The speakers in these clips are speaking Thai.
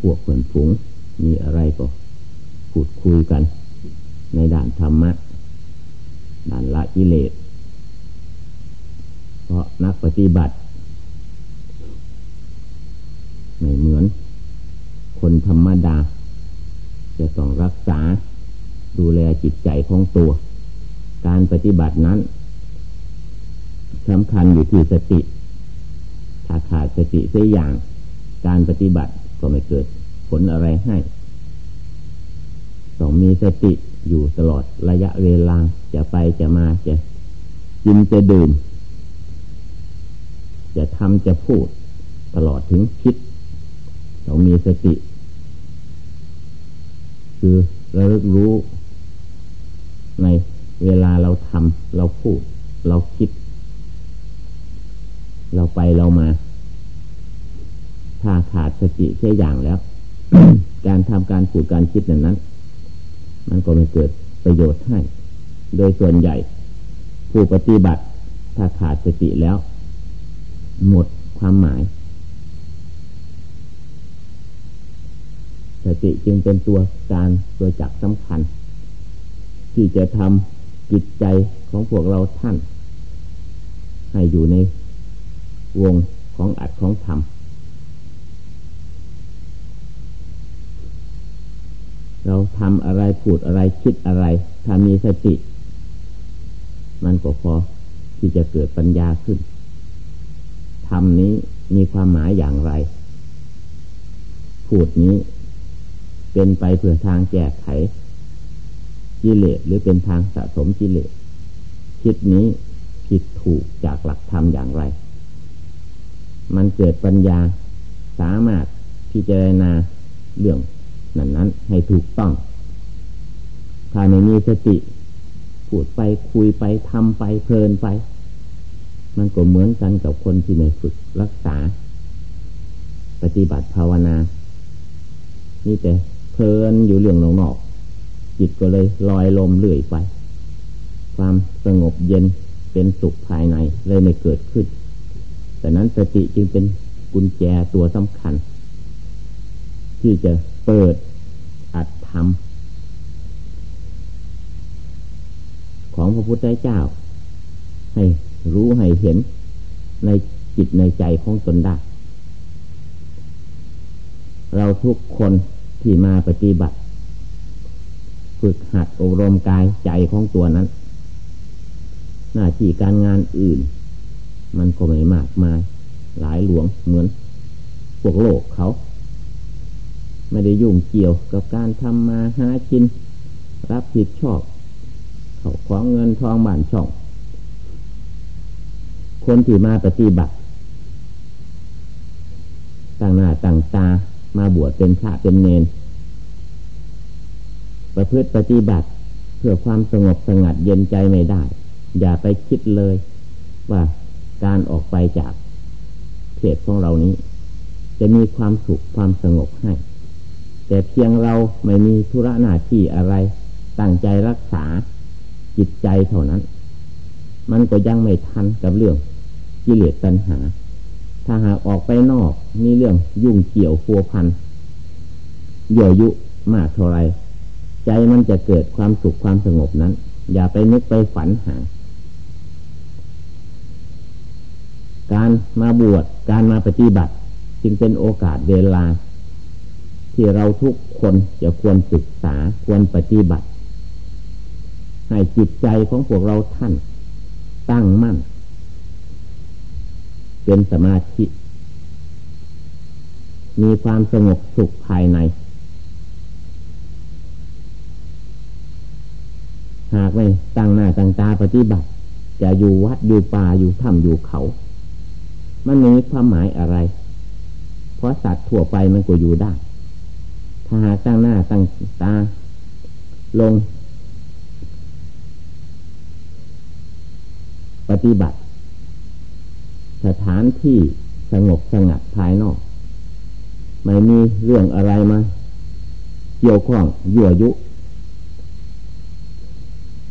พวกเพื่อนฝูงมีอะไรก็พูดคุยกัน ในด่านธรรมะ ด่านละกิเลส เพราะนักปฏิบัติ ไม่เหมือน คนธรรมดา จะต้องรักษาดูแลจิตใจของตัว การปฏิบัตินั้นสำคัญอยู่ที่สติ ถ้าขาดสติเสียอย่าง การปฏิบัติ ก็ไม่เกิดผลอะไรให้ ต้องมีสติอยู่ตลอดระยะเวลาจะไปจะมาจะกินจะดื่ม จะทำจะพูด ตลอดถึงคิด ต้องมีสติ คือระลึกรู้ ในเวลาเราทำเราพูด เราคิด เราไปเรามา ถ้าขาดสติแค่อย่างแล้ว การทำการพูดการคิดนั้นนั้น มันก็ไม่เกิดประโยชน์ให้ โดยส่วนใหญ่ ผู้ปฏิบัติ ถ้าขาดสติแล้ว หมดความหมาย สติจึงเป็นตัวการตัวจักสำคัญ ที่จะทำจิตใจของพวกเราท่าน ให้อยู่ในวงของอัดของธรรม เราทำอะไรพูดอะไรคิดอะไร ถ้ามีสติ มันก็พอที่จะเกิดปัญญาขึ้นทำนี้มีความหมายอย่างไร พูดนี้ เป็นไปเพื่อทางแก้ไขกิเลสหรือเป็นทางสะสมกิเลสคิดนี้ผิดถูกจากหลักธรรมอย่างไร มันเกิดปัญญาสามารถพิจารณาเรื่อง นั้นนั้นให้ถูกต้อง ถ้าไม่มีสติพูดไปคุยไปทำไปเพลินไป มันก็เหมือนกันกับคนที่ไม่ฝึกรักษา ปฏิบัติภาวนานี่แต่เพลินอยู่เรื่องนอกๆจิตก็เลยลอยลมเลื่อยไป ความสงบเย็นเป็นสุขภายในเลยไม่เกิดขึ้น แต่นั้นสติจึงเป็นกุญแจตัวสำคัญ ที่จะ เปิดอัดทำของพระพุทธเจ้า ให้รู้ให้เห็นในจิตในใจของตนได้ เราทุกคนที่มาปฏิบัติ ฝึกหัดอบรมกายใจของตัวนั้น หน้าที่การงานอื่น มันก็ไม่มากมาย หลายหลวงเหมือนพวกโลกเขา ไม่ได้ยุ่งเกี่ยวกับการทำมาหากิน รับผิดชอบ เขาของเงินทองบ้านช่อง คนที่มาปฏิบัติต่างหน้าต่างตามาบวชเป็นพระเป็นเนน ประพฤติปฏิบัติเพื่อความสงบสงัดเย็นใจไม่ได้ อย่าไปคิดเลยว่าการออกไปจากเขตของเรานี้ จะมีความสุขความสงบให้ แต่เพียงเราไม่มีธุระหน้าที่อะไร ตั้งใจรักษาจิตใจเท่านั้น มันก็ยังไม่ทันกับเรื่องกิเลสตัณหา ถ้าหากออกไปนอกมีเรื่องยุ่งเกี่ยวพัวพันเยื่อยุมากเท่าไร ใจมันจะเกิดความสุขความสงบนั้น อย่าไปนึกไปฝันหาการมาบวชการมาปฏิบัติ จึงเป็นโอกาสเวลา ที่เราทุกคนจะควรศึกษาควรปฏิบัติ ให้จิตใจของพวกเราท่าน ตั้งมั่น เป็นสมาธิ มีความสงบสุขภายใน หากไม่ตั้งหน้าตั้งตาปฏิบัติ จะอยู่วัดอยู่ป่าอยู่ถ้ำอยู่เขา มันมีความหมายอะไร เพราะสัตว์ทั่วไปมันก็อยู่ได้ ถ้าหากตั้งหน้าตั้งตา ลง ปฏิบัติ สถานที่สงบสงัดภายนอก ไม่มีเรื่องอะไรมา เกี่ยวข้องยั่วยุ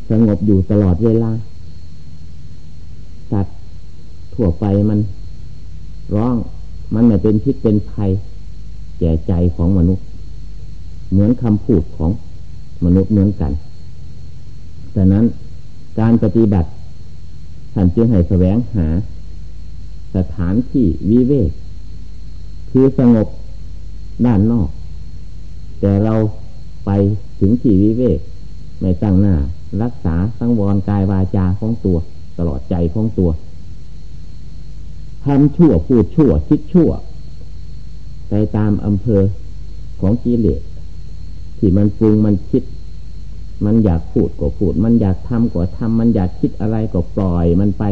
สงบอยู่ตลอดเวลาสัตว์ทั่วไปมัน ร้อง มันไม่เป็นพิษเป็นภัยแก่ใจของมนุษย์ เหมือนคำพูดของมนุษย์เหมือนกันแต่นั้นการปฏิบัติท่านจึงให้แสวงหา สถานที่วิเวกคือสงบด้านนอก แต่เราไปถึงที่วิเวกไม่ตั้งหน้า รักษาสังวรกายวาจาของตัว ตลอดใจของตัวทำชั่วพูดชั่วคิดชั่ว ไปตามอำเภอของกิเลส ที่มันปรุงมันคิด มันอยากพูดก็พูด มันอยากทำก็ทำมันอยากคิดอะไรก็ปล่อยมันไป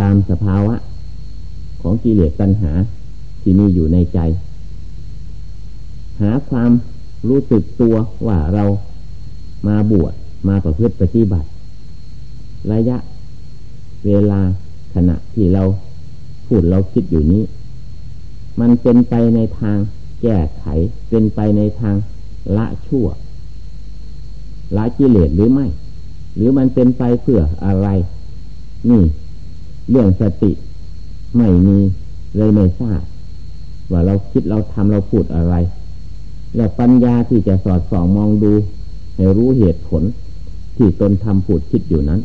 ตามสภาวะ ของกิเลสตัณหาที่มีอยู่ในใจ หาความรู้สึกตัวว่าเรามาบวชมาประพฤติปฏิบัติ ระยะ เวลาขณะที่เราพูดเราคิดอยู่นี้ มันเป็นไปในทาง แก้ไขเป็นไปในทางละชั่ว ละกิเลสหรือไม่ หรือมันเป็นไปเพื่ออะไร นี่ เรื่องสติไม่มีเลยไม่ทราบว่าเราคิดเราทำเราพูดอะไร แล้วปัญญาที่จะสอดส่องมองดูให้รู้เหตุผล ที่ตนทำพูดคิดอยู่นั้น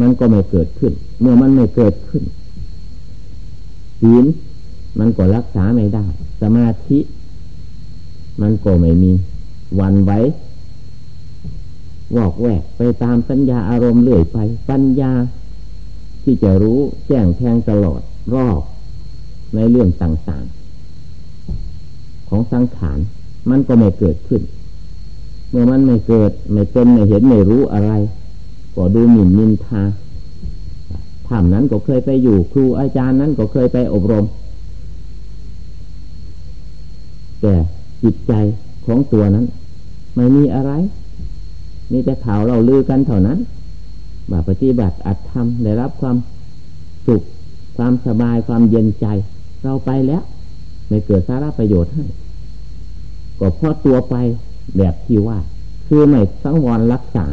มันก็ไม่เกิดขึ้น เมื่อมันไม่เกิดขึ้นศีลมันก็รักษาไม่ได้ สมาธิ มันก็ไม่มีวันไว้วอกแวกไปตามสัญญาอารมณ์เรื่อยไป ปัญญา ที่จะรู้แจ้งแทงตลอดรอบในเรื่องต่างๆ ของสังขารมันก็ไม่เกิดขึ้น เมื่อมันไม่เกิด ไม่เป็นไม่เห็นไม่รู้อะไร ก็ดูหมิ่นนินทาถ้ำนั้นก็เคยไปอยู่ครูอาจารย์นั้นก็เคยไปอบรม แต่ จิตใจของตัวนั้น ไม่มีอะไร มีแต่ข่าวเราลือกันเท่านั้นว่าปฏิบัติอัดทำได้รับความสุข ความสบายความเย็นใจ เราไปแล้ว ไม่เกิดสาระประโยชน์ให้ ก็เพราะตัวไปแบบที่ว่า คือไม่สังวรรักษา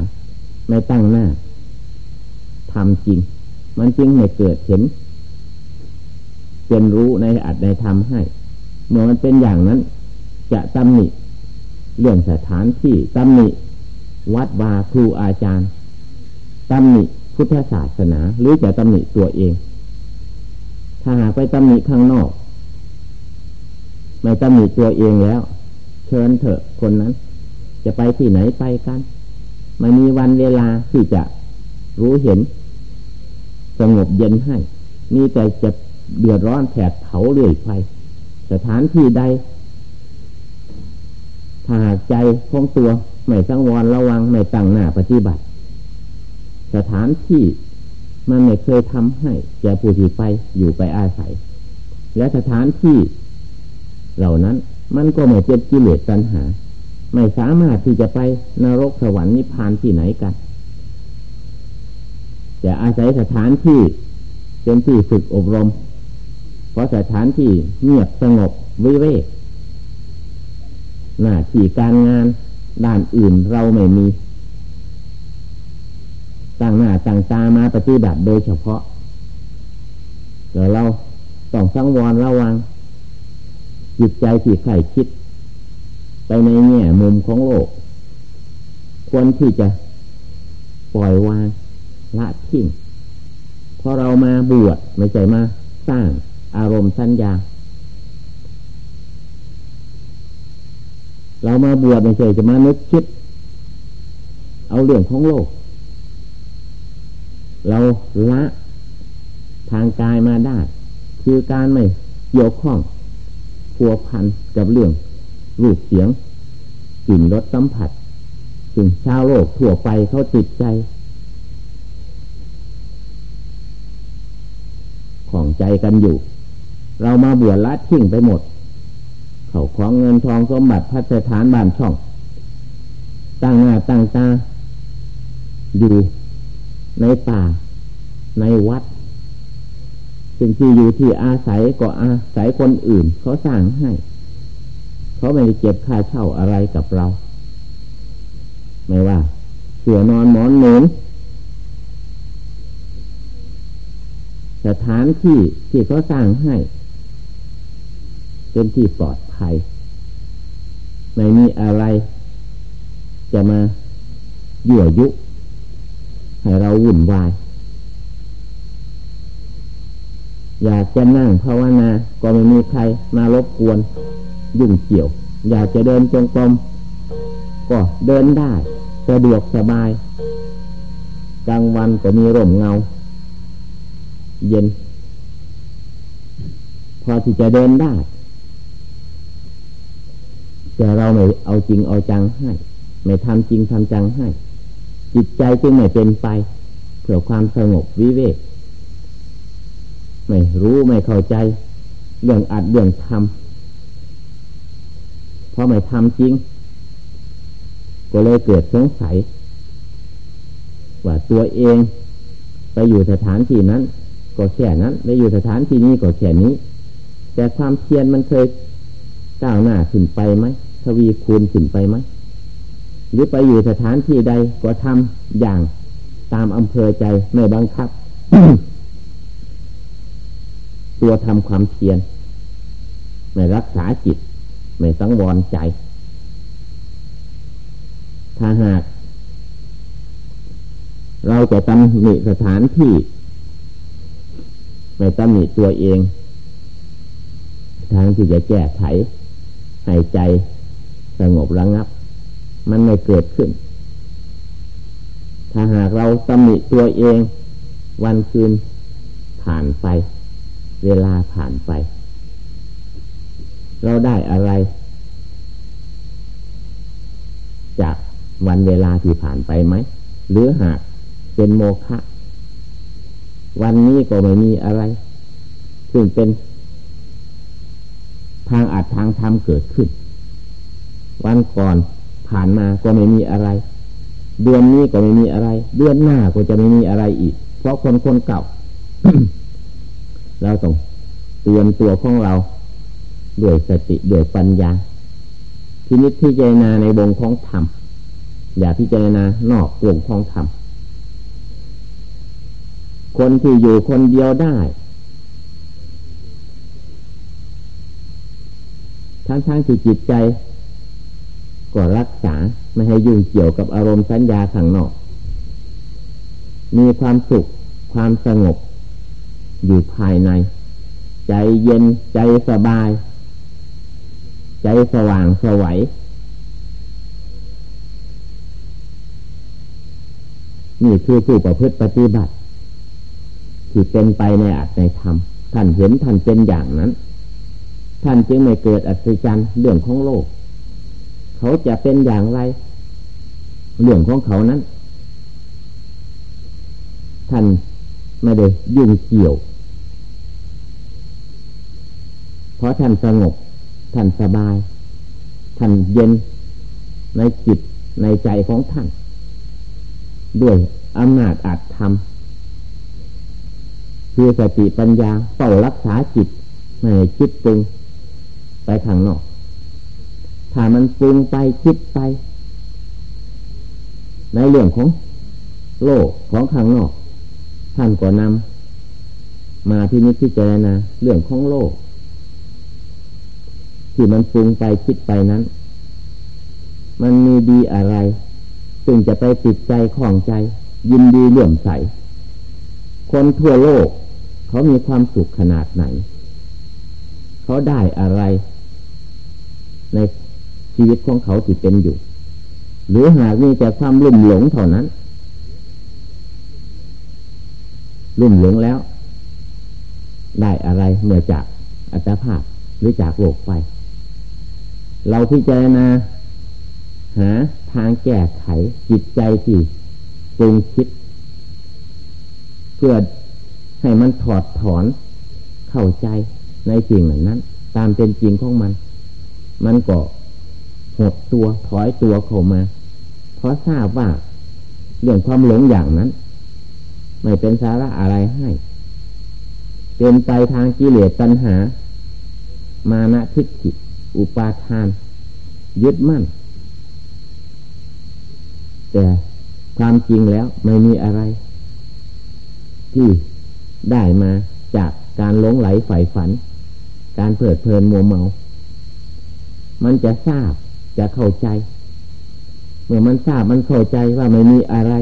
ไม่ตั้งหน้าทำจริง มันจึงไม่เกิดเห็นเป็นรู้ในอัดในธรรมให้ เมื่อมันเป็นอย่างนั้น จะตำหนิ เรื่องสถานที่ตำหนิ วัดวาครูอาจารย์ตำหนิพุทธศาสนา หรือจะตำหนิตัวเอง ถ้าหากไปตำหนิข้างนอก ไม่ตำหนิตัวเองแล้ว เชิญเถอะคนนั้น จะไปที่ไหนไปกันไม่มีวันเวลาที่จะรู้เห็น สงบเย็นให้มีแต่จะเดือดร้อนแผดเผาเรื่อยไป สถานที่ใด ถ้าหากใจของตัวไม่สังวรระวังไม่ตั้งหน้าปฏิบัติ สถานที่มันไม่เคยทำให้แก่ผู้ที่ไปอยู่ไปอาศัย และสถานที่เหล่านั้นมันก็ไม่เจ็บกิเลสตัณหา ไม่สามารถที่จะไปนรกสวรรค์นิพพานที่ไหนกันแต่อาศัยสถานที่เป็นที่ฝึกอบรม เพราะสถานที่เงียบสงบวิเวก หน้าที่การงานด้านอื่นเราไม่มีตั้งหน้าตั้งตามาปฏิบัติโดยเฉพาะเดี๋ยวเราต้องสังวรระวัง จิตใจที่ใครคิด ไปในแง่มุมของโลก ควรที่จะปล่อยวางละทิ้งพอเรามาบวชไม่ใช่มา สร้างอารมณ์สัญญา เรามาบวชไม่ใช่จะมานึกคิด เอาเรื่องของโลก เราละทางกายมาได้ คือการไม่เกี่ยวข้องพัวพันกับเรื่องรูปเสียงกลิ่นรสสัมผัสถึงชาวโลกทั่วไปเขาติดใจ ของใจกันอยู่ เรามาเบื่อละทิ้งไปหมด เขาของเงินทองสมบัติพัฒฐานบ้านช่อง ตั้งหน้าตั้งตาอยู่ในป่า ในวัดสิ่งที่อยู่ที่อาศัยก็อาศัยคนอื่น เขาสร้างให้ เขาไม่ได้เก็บค่าเช่าอะไรกับเรา ไม่ว่า เสื่อนอนหมอนหนุนสถานที่ที่เขาสร้างให้ เป็นที่ปลอด ภัยไม่มีอะไร จะมายั่วยุให้เราวุ่นวาย อยากจะนั่งภาวนา ก็ไม่มีใครมารบกวน ยุ่งเกี่ยว อยากจะเดินจงกรมก็เดินได้สะดวกสบาย กลางวันก็มีร่มเงา เย็น พอที่จะเดินได้ แต่เราไม่เอาจริงเอาจังให้ไม่ทำจริงทำจังให้ จิตใจจึงไม่เป็นไปเพื่อความสงบวิเวกไม่รู้ไม่เข้าใจ เรื่องอัดเรื่องทำเพราะไม่ทำจริง ก็เลยเกิดสงสัย ว่าตัวเองไปอยู่สถานที่นั้น ก็แค่นั้นไปอยู่สถานที่นี้ก็แค่นี้ แต่ความเพียรมันเคยก้าวหน้าขึ้นไปไหม ทวีคูณขึ้นไปไหมหรือไปอยู่สถานที่ใดก็ทำอย่างตามอำเภอใจไม่บังคับ ตัวทำความเพียรไม่รักษาจิต ไม่สังวรใจ ถ้าหาก เราจะตำหนิสถานที่ ไม่ตำหนิตัวเอง ทางที่จะแก้ไขให้ใจ สงบระงับ มันไม่เกิดขึ้น ถ้าหากเราตำหนิตัวเอง วันคืนผ่านไป เวลาผ่านไป เราได้อะไร จากวันเวลาที่ผ่านไปไหม หรือหากเป็นโมฆะวันนี้ก็ไม่มีอะไร ซึ่งเป็นทางอาจทางธรรมเกิดขึ้น วันก่อนผ่านมาก็ไม่มีอะไร เดือนนี้ก็ไม่มีอะไร เดือนหน้าก็จะไม่มีอะไรอีก เพราะคนคนเก่าเราต้องเตือนตัวของเราด้วยสติด้วยปัญญาทีนิดพิจารณาในวงของธรรมอย่าพิจารณานอกวงของธรรมคนที่อยู่คนเดียวได้ ทั้งๆทที่จิตใจ ก็รักษาไม่ให้ยุ่งเกี่ยวกับอารมณ์สัญญาข้างนอก มีความสุข ความสงบ อยู่ภายใน ใจเย็นใจสบาย ใจสว่างสวัยนี่คือผู้ประพฤติปฏิบัติ ที่เป็นไปในอัตในธรรม ท่านเห็นท่านเป็นอย่างนั้น ท่านจึงไม่เกิดอัศจรรย์เรื่องของโลก เขาจะเป็นอย่างไร เรื่องของเขานั้น ท่านไม่ได้ยุ่งเกี่ยว เพราะท่านสงบ ท่านสบาย ท่านเย็นในจิตในใจของท่าน ด้วยอำนาจอาจทำคือสติปัญญาเฝ้ารักษาจิตไม่คิดปรุงไปข้างนอก ถ้ามันปรุงไปคิดไป ในเรื่องของโลกของข้างนอก ท่านก็นำมาที่นิพพิจารณาเรื่องของโลก ที่มันปรุงไปคิดไปนั้น มันมีดีอะไรจึงจะไปติดใจของใจ ยินดีเลื่อมใส คนทั่วโลก เขามีความสุขขนาดไหน เขาได้อะไร ใน ชีวิตของเขาที่เป็นอยู่ หรือหากมีแต่ความลุ่มหลงเท่านั้น ลุ่มหลงแล้ว ได้อะไรเมื่อจากอัตภาพหรือจากโลกไป เราพิจารณาหาทางแก้ไขจิตใจที่ปรุงคิด เพื่อให้มันถอดถอนเข้าใจในสิ่งเหล่านั้น ตามเป็นจริงของมัน มันก็ หดตัวถอยตัวเข้ามา เพราะทราบว่าเรื่องความหลงอย่างนั้น ไม่เป็นสาระอะไรให้ เป็นไปทางกิเลสตัณหา มานะทิฏฐิอุปาทาน ยึดมั่น แต่ความจริงแล้วไม่มีอะไร ที่ได้มาจากการหลงไหลใฝ่ฝัน การเผิดเพลินมัวเมา มันจะทราบ จะเข้าใจ เมื่อมันทราบมันเข้าใจว่าไม่มีอะไร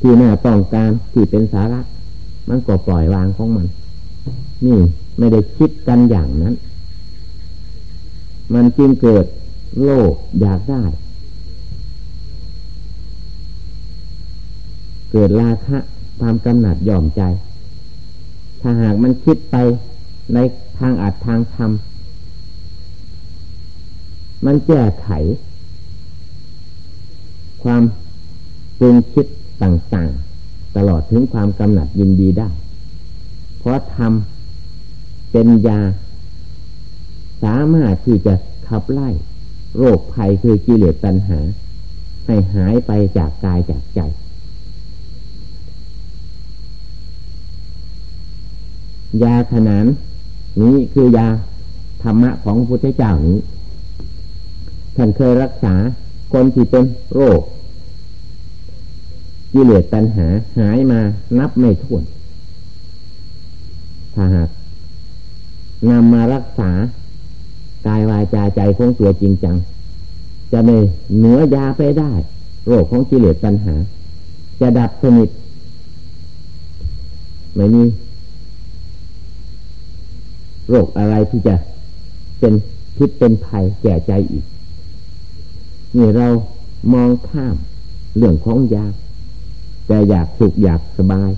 ที่น่าต้องการที่เป็นสาระ มันก็ปล่อยวางของมัน นี่ไม่ได้คิดกันอย่างนั้น มันจึงเกิดโลภอยากได้ เกิดราคะความกำหนัดย่อมใจ ถ้าหากมันคิดไปในทางอัดทางทำ มันแก้ไข ความปรุงคิดต่างๆ ตลอดถึงความกำหนัดยินดีได้ เพราะทำเป็นยา สามารถที่จะขับไล่ โรคภัยคือกิเลสตัณหา ให้หายไปจากกายจากใจ ยาขนานนี้คือยาธรรมะของพระพุทธเจ้านี้ ท่านเคยรักษาคนที่เป็นโรคกิเลสตัณหาหายมานับไม่ถ้วนถ้าหากนำมารักษากายวาจาใจของตัวจริงจัง จะไม่เหนือยาไปได้ โรคของกิเลสตัณหา จะดับสนิทไม่มีโรคอะไรที่จะเป็นพิษเป็นภัยแก่ใจอีก นี่เรามองข้ามเรื่องของยา แต่อยากสุขอยากสบาย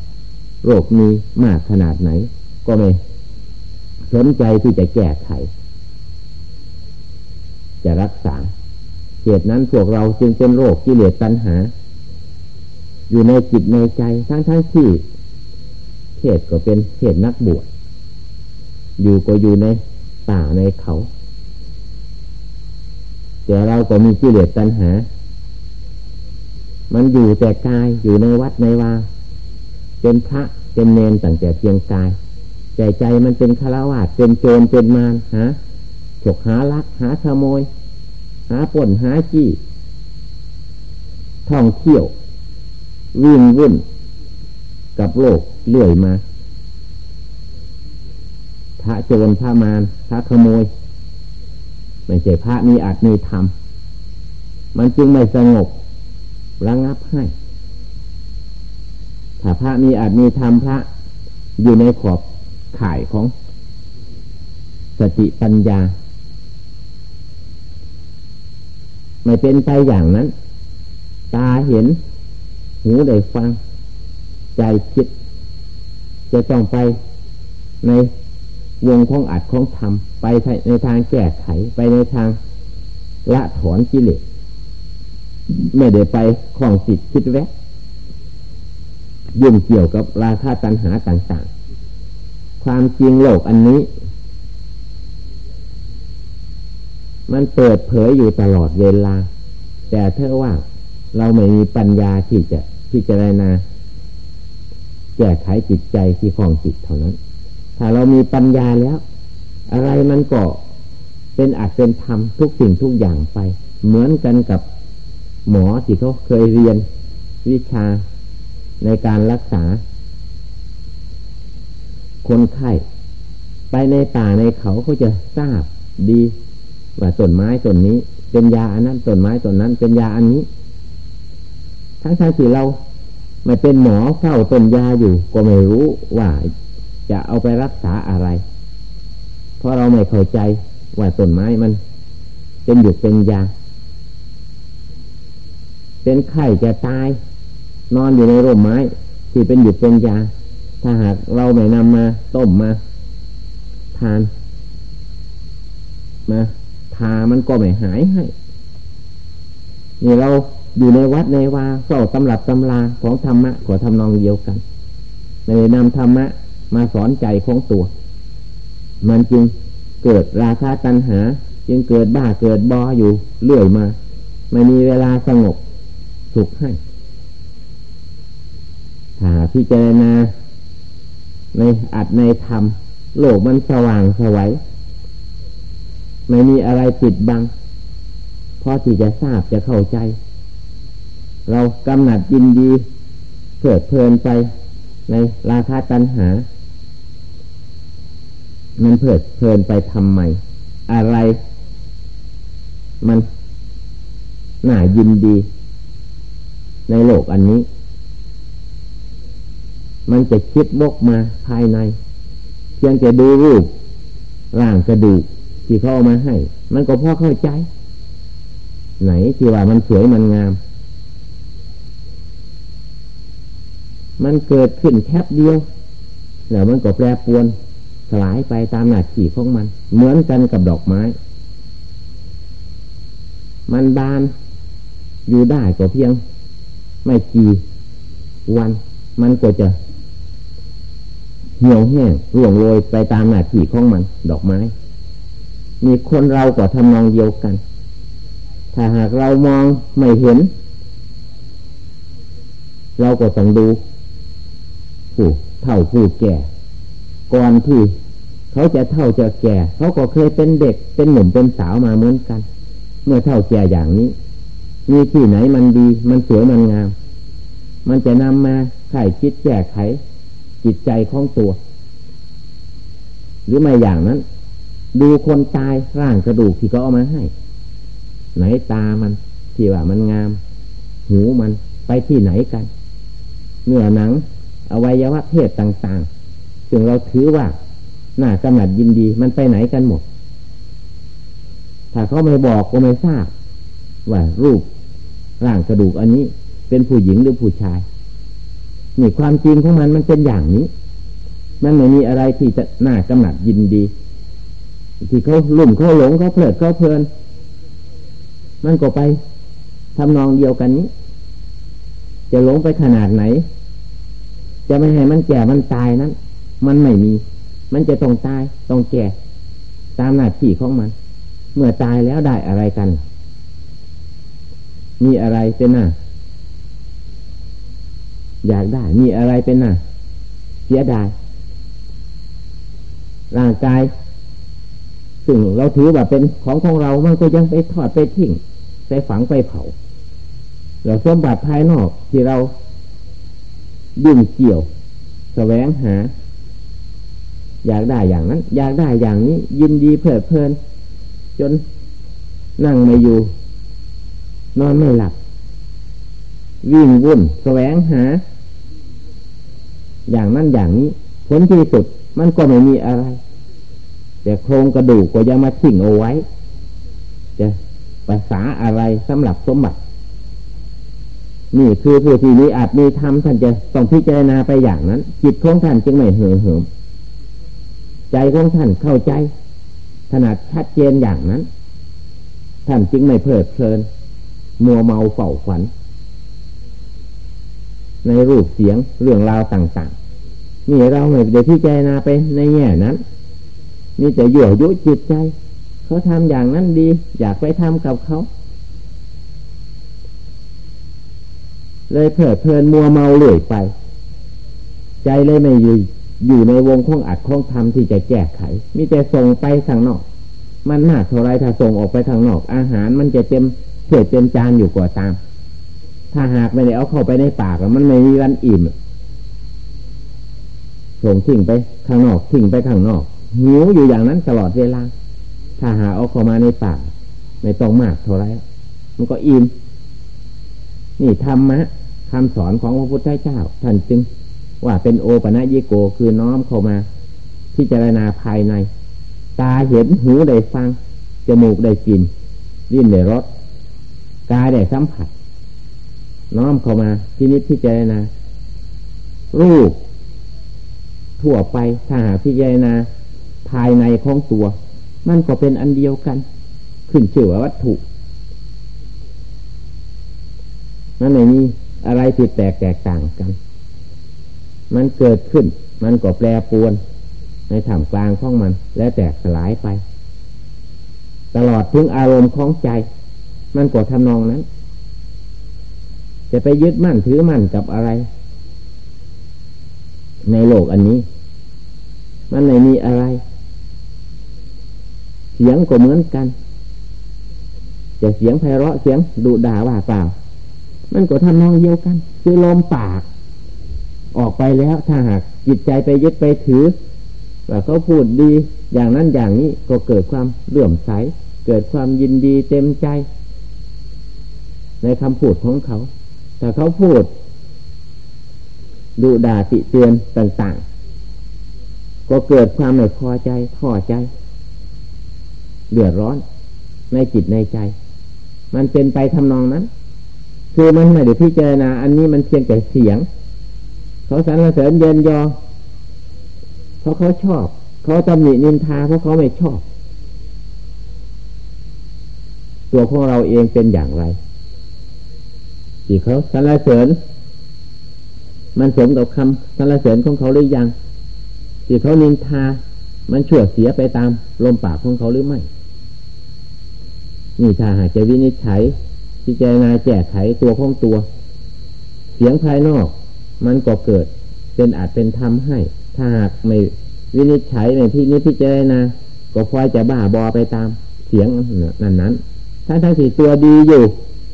โรคมีมากขนาดไหน ก็ไม่สนใจที่จะแก้ไข จะรักษาเหตุนั้นพวกเราจึงเป็นโรคกิเลสตัณหา อยู่ในจิตในใจทั้งทั้งที่เทศก็เป็นเทศนักบวชอยู่ก็อยู่ในป่าในเขา แต่เราก็มีกิเลสตัณหา มันอยู่แต่กายอยู่ในวัดในวาเป็นพระเป็นเนนตั้งแต่เพียงกาย แต่ใจมันเป็นคารวะเป็นโจรเป็นมารหาฉกหาลักหาขโมย หาป่นหาจี้ท่องเที่ยว วิ่งวุ่นกับโลกเลื่อยมาพระโจรพระมารพระขโมย ไม่ใช่พระมีอาจมีธรรมมันจึงไม่สงบระงับให้ ถ้าพระมีอาจมีธรรมพระ อยู่ในขอบข่ายของ สติปัญญา ไม่เป็นไปอย่างนั้น ตาเห็น หูได้ฟัง ใจคิด จะต้องไปใน วงของอัดของทำไปในทางแก้ไขไปในทางละถอนกิเลสไม่ได้ไปคลองจิตคิดแวะยุ่งเกี่ยวกับราคาตัณหาต่างๆ ความจริงโลกอันนี้ มันเปิดเผยอยู่ตลอดเวลา แต่เธอว่าเราไม่มีปัญญาที่จะพิจารณาแก้ไขจิตใจที่คลองจิตเท่านั้น ถ้าเรามีปัญญาแล้ว อะไรมันก็เป็นอาจเป็นธรรมทุกสิ่งทุกอย่างไป เหมือนกันกับหมอที่เขาเคยเรียนวิชาในการรักษา คนไข้ไปในป่าในเขาเขาจะทราบดีว่าต้นไม้ต้นนี้ เป็นยาอันนั้นต้นไม้ต้นนั้น เป็นยาอันนี้ ทั้งทที่เราไม่เป็นหมอเข้าต้นยาอยู่ ก็ไม่รู้ว่า จะเอาไปรักษาอะไร เพราะเราไม่เข้าใจว่าต้นไม้มัน เป็นหยุดเป็นยา เป็นไข้จะตาย นอนอยู่ในร่มไม้ ที่เป็นหยุดเป็นยา ถ้าหากเราไม่นำมาต้มมาทานมาทามันก็ไม่หายให้ นี่เราอยู่ในวัดในวาเฝ้าตำรับตำลาของธรรมะขอทำนองเดียวกันในนำธรรมะ มาสอนใจของตัว มันจึงเกิดราคาตัณหา จึงเกิดบ้าเกิดบออยู่เรื่อยมา ไม่มีเวลาสงบสุขให้ถ้าพิจารณาในอัดในธรรม โลกมันสว่างสวัยไม่มีอะไรปิดบังพอที่จะทราบจะเข้าใจ เรากำหนัดยินดีเกิดเพลินไปในราคาตัณหา มันเพิดเพลินไปทำไม อะไร มันน่ายินดี ในโลกอันนี้ มันจะคิดวกมาภายใน เพียงจะดูรูป ร่างกระดูกที่เขาเอามาให้ มันก็พอเข้าใจ ไหนที่ว่ามันสวยมันงาม มันเกิดขึ้นแคบเดียวแล้วมันก็แปรปวน สลายไปตามหน้าที่ของมัน เหมือนกันกับดอกไม้ มันบานอยู่ได้ก็เพียง ไม่กี่วัน มันก็จะเหี่ยวแห้งร่วงโรยไปตามหน้าที่ของมัน ดอกไม้ มีคนเราก็ทำนองเดียวกัน ถ้าหากเรามองไม่เห็น เราก็ต้องดูผู้เท่าผู้แก่ ก่อนที่เขาจะเท่าจะแก่ เขาก็เคยเป็นเด็กเป็นหนุ่มเป็นสาวมาเหมือนกัน เมื่อเท่าแก่อย่างนี้ มีที่ไหนมันดี มันสวยมันงาม มันจะนำมาไขคิดแก้ไข จิตใจของตัว หรือไม่อย่างนั้น ดูคนตายร่างกระดูกที่เขาเอามาให้ ไหนตามันที่ว่ามันงาม หูมันไปที่ไหนกันเนื้อหนังอวัยวะเพศต่างๆ ซึ่งเราถือว่าหน้ากำหนัดยินดี มันไปไหนกันหมด ถ้าเขาไม่บอกก็ไม่ทราบ ว่ารูปร่างกระดูกอันนี้ เป็นผู้หญิงหรือผู้ชายนี่ความจริงของมันมันเป็นอย่างนี้ มันไม่มีอะไรที่จะหน้ากำหนัดยินดี ที่เขาลุ่มเขาหลงเขาเพลิดเขาเพลิน มันก็ไปทำนองเดียวกันนี้ จะหลงไปขนาดไหน จะไม่ให้มันแก่มันตายนั้น มันไม่มี มันจะต้องตายต้องแก่ตามหน้าที่ของมัน เมื่อตายแล้วได้อะไรกัน มีอะไรเป็นหน้าอยากได้ มีอะไรเป็นหน้าเสียดายร่างกายซึ่งเราถือว่าเป็นของของเรา มันก็ยังไปทอดไปทิ้งไปฝังไปเผาเราสมบัติภายนอกที่เรายุ่งเกี่ยว แสวงหา อยากได้อย่างนั้น อยากได้อย่างนี้ ยินดีเพลิดเพลิน จนนั่งไม่อยู่ นอนไม่หลับ วิ่งวุ่นแสวงหา อย่างนั้นอย่างนี้ ผลที่สุดมันก็ไม่มีอะไร แต่โครงกระดูกก็ยังมาทิ้งเอาไว้ จะภาษาอะไรสำหรับสมบัตินี่คือผู้ที่มีอาจมีธรรมท่านจะต้องพิจารณาไปอย่างนั้น จิตของท่านจึงไม่เหื่อเหิม ใจของท่านเข้าใจถนัดชัดเจนอย่างนั้น ท่านจึงไม่เพลิดเพลิน มัวเมาเฝ้าฝัน ในรูปเสียงเรื่องราวต่างๆ นี่เราไม่ได้พิจารณาไปในแง่นั้นมีแต่ยั่วยุจิตใจ เขาทำอย่างนั้นดี อยากไปทำกับเขา เลยเพลิดเพลินมัวเมาเลื่อยไป ใจเลยไม่อยู่ อยู่ในวงข้องอัดข้องทำที่จะแก้ไข มีแต่ส่งไปทางนอก มันมากเท่าไรถ้าส่งออกไปทางนอก อาหารมันจะเต็มเพื่อเต็มจานอยู่กว่าตาม ถ้าหากไม่ได้เอาเข้าไปในปากมันไม่มีวันอิ่มส่งทิ้งไปข้างนอกทิ้งไปข้างนอกหิวอยู่อย่างนั้นตลอดเวลา ถ้าหาเอาเข้ามาในปากไม่ต้องมากเท่าไรมันก็อิ่มนี่ธรรมะคำสอนของพระพุทธเจ้า ท่านจึง ว่าเป็นโอปะนะยิโกคือน้อมเข้ามา พิจารณาภายใน ตาเห็นหูได้ฟัง จมูกได้กลิ่นลิ้นได้รสกายได้สัมผัส น้อมเข้ามาที่นิพพิจารณารูปทั่วไปถ้าหาพิจารณาภายในของตัว มันก็เป็นอันเดียวกัน ขึ้นชื่อว่าวัตถุมันไม่มีอะไรผิดแปลกแตกต่างกัน มันเกิดขึ้น มันก็แปรปวน ในถ่ามกลางของมัน และแตกสลายไป ตลอดถึงอารมณ์ของใจ มันก็ทำนองนั้น จะไปยึดมั่นถือมั่นกับอะไร ในโลกอันนี้ มันไม่มีอะไร เสียงก็เหมือนกัน จะเสียงไพเราะเสียงดุด่าว่าเปล่า มันก็ทำนองเดียวกัน คือลมปาก ออกไปแล้วถ้าหากจิตใจไปยึดไปถือว่าเขาพูดดีอย่างนั้นอย่างนี้ก็เกิดความเลื่อมใส เกิดความยินดีเต็มใจ ในคำพูดของเขา แต่เขาพูด ดูด่าติเตือนต่าง ๆ ก็เกิดความไม่พอใจท้อใจเดือดร้อน ในจิตในใจ มันเป็นไปทำนองนั้น คือมันไม่ได้พิจารณา อันนี้มันเพียงแต่เสียง เขาสรรเสริญเยินยอเพราะเขาชอบ เขาตำหนินินทาเพราะเขาไม่ชอบ ตัวของเราเองเป็นอย่างไรที่เขาสรรเสริญ มันสมกับคำสรรเสริญของเขาหรือยังที่เขานินทา มันชั่วเสียไปตามลมปากของเขาหรือไม่นี่ถ้าหากจะวินิจฉัยพิจารณาแจกไขตัวของตัว เสียงภายนอก มันก็เกิด เป็นอาจเป็นธรรมให้ ถ้าหากไม่วินิจฉัยไม่พินิจพิจารณาก็พลอยจะบ้าบอไปตามเสียงนั้นนั้นถ้าทั้งสี่ตัวดีอยู่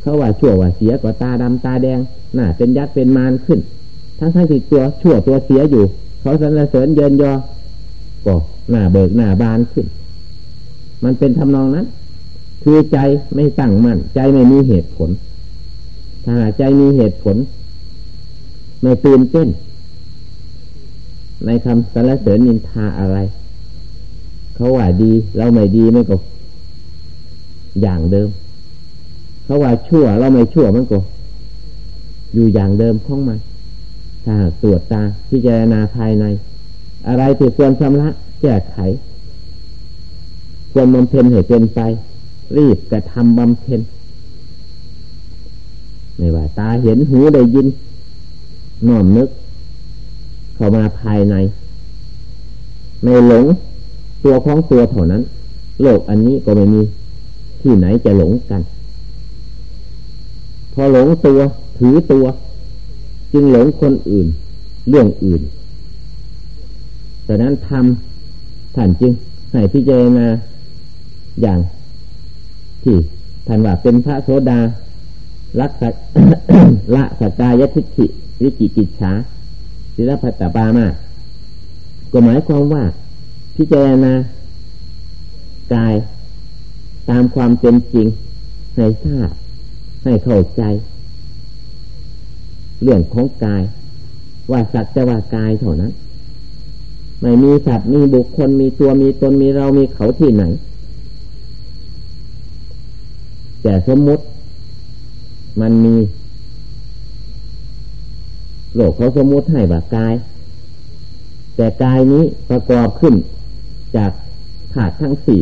เขาว่าชั่วว่าเสียก็ตาดำตาแดงหน้าเป็นยักษ์เป็นมารขึ้น ทั้งทั้งสี่ตัวชั่วตัวเสียอยู่ เขาสรรเสริญเยินยอก็หน้าเบิกหน้าบานขึ้น มันเป็นทำนองนั้น คือใจไม่ตั้งมั่นใจไม่มีเหตุผล ถ้าใจมีเหตุผล ไม่ตื่นเต้น ในคำสรรเสริญนินทาอะไร เขาว่าดี เราไม่ดีมันก็อย่างเดิม เขาว่าชั่ว เราไม่ชั่วมันก็อยู่อย่างเดิมของมัน ถ้าตรวจตาพิจารณาภายใน อะไรที่ควรชำระแก้ไข ควรบำเพ็ญให้เป็นไป รีบกระทำบำเพ็ญไม่ว่าตาเห็นหูได้ยิน น้อมนึก เข้ามาภายใน ไม่หลงตัวของตัวเท่านั้น โลกอันนี้ก็ไม่มีที่ไหนจะหลงกัน พอหลงตัวถือตัว จึงหลงคนอื่น เรื่องอื่นแต่นั้นทำท่านจึงให้พิจารณาอย่างที่ท่านว่าเป็นพระโสดาลักษละสัจจายทิฏฐิ วิจิกิจฉาศิลปตบามาก็หมายความว่าพิจารณากายตามความเป็นจริงให้ทราบให้เข้าใจ เรื่องของกาย ว่าสัจจะว่ากายเท่านั้น ไม่มีสัตว์มีบุคคลมีตัวมีตนมีเรามีเขาที่ไหน แต่สมมุติ มันมี โลกเขาสมมุติให้ว่ากาย แต่กายนี้ประกอบขึ้นจากธาตุทั้งสี่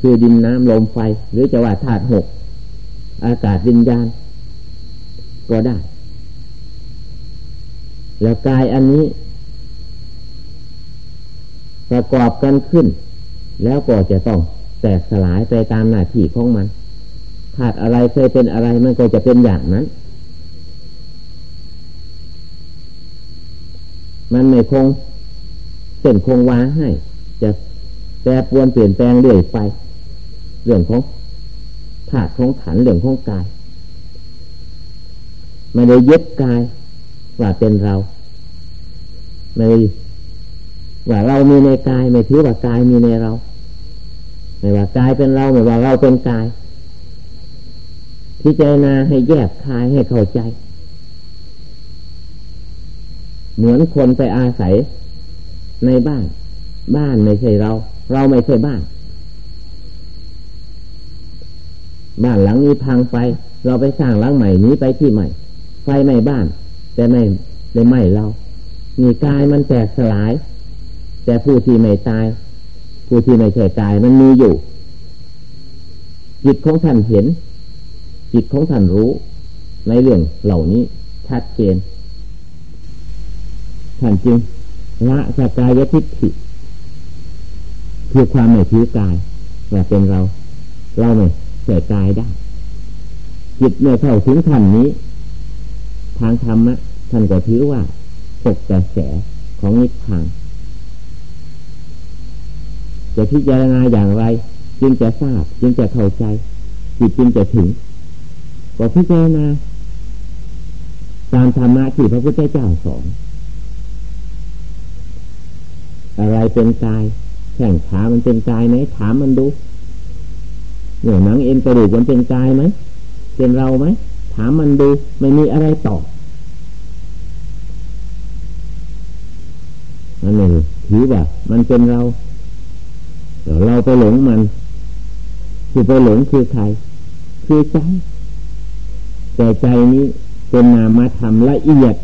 คือดินน้ำลมไฟ หรือจะว่าธาตุหกอากาศวิญญาณ ก็ได้ แล้วกายอันนี้ ประกอบกันขึ้น แล้วก็จะต้องแตกสลายไปตามหน้าที่ของมันธาตุอะไรเคยเป็นอะไรมันก็จะเป็นอย่างนั้น มันไม่คงเส้นคงวาให้ จะแปรปวนเปลี่ยนแปลงเรื่อยไป เรื่องของธาตุของขันเรื่องของกายไม่ได้ยึดกายว่าเป็นเราไม่ว่าเรามีในกายไม่ถือว่ากายมีในเรา ไม่ว่ากายเป็นเราไม่ว่าเราเป็นกายพิจารณาให้แยกคายให้เข้าใจ เหมือนคนไปอาศัยในบ้าน บ้านไม่ใช่เรา เราไม่ใช่บ้าน บ้านหลังนี้พังไป เราไปสร้างหลังใหม่นี้ไปที่ใหม่ ไฟไหม้บ้าน แต่ไม่ได้ไหม้เรามีกายมันแตกสลาย แต่ผู้ที่ไม่ตาย ผู้ที่ไม่ใช่ตายมันมีอยู่ จิตของท่านเห็น จิตของท่านรู้ ในเรื่องเหล่านี้ชัดเจน ท่านจึงละสกายทิฏฐิคือความไม่ถือกายแต่เป็นเรา เราไม่ใส่กายได้ จิตเมื่อเข้าถึงขั้นนี้ ทางธรรมะท่านก็ถือว่าตกกระแสของนิพพานจะพิจารณาอย่างไร จึงจะทราบ จึงจะเข้าใจ จิตจึงจะถึงก็พิจารณาตามธรรมะที่พระพุทธเจ้าสอน อะไรเป็นกายแข่งขามันเป็นกายไหมถามมันดูเหนือหนังเอ็นกระดูกมันเป็นกายไหมเป็นเราไหมถามมันดูไม่มีอะไรตอบนั่นเองถือว่ามันเป็นเราเราไปหลงมันคือไปหลงคือใครคือใจแต่ใจนี้เป็นนามธรรมละเอียด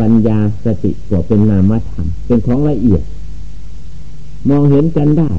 ปัญญาสติก็เป็นนามธรรมเป็นของละเอียด มองเห็นกันได้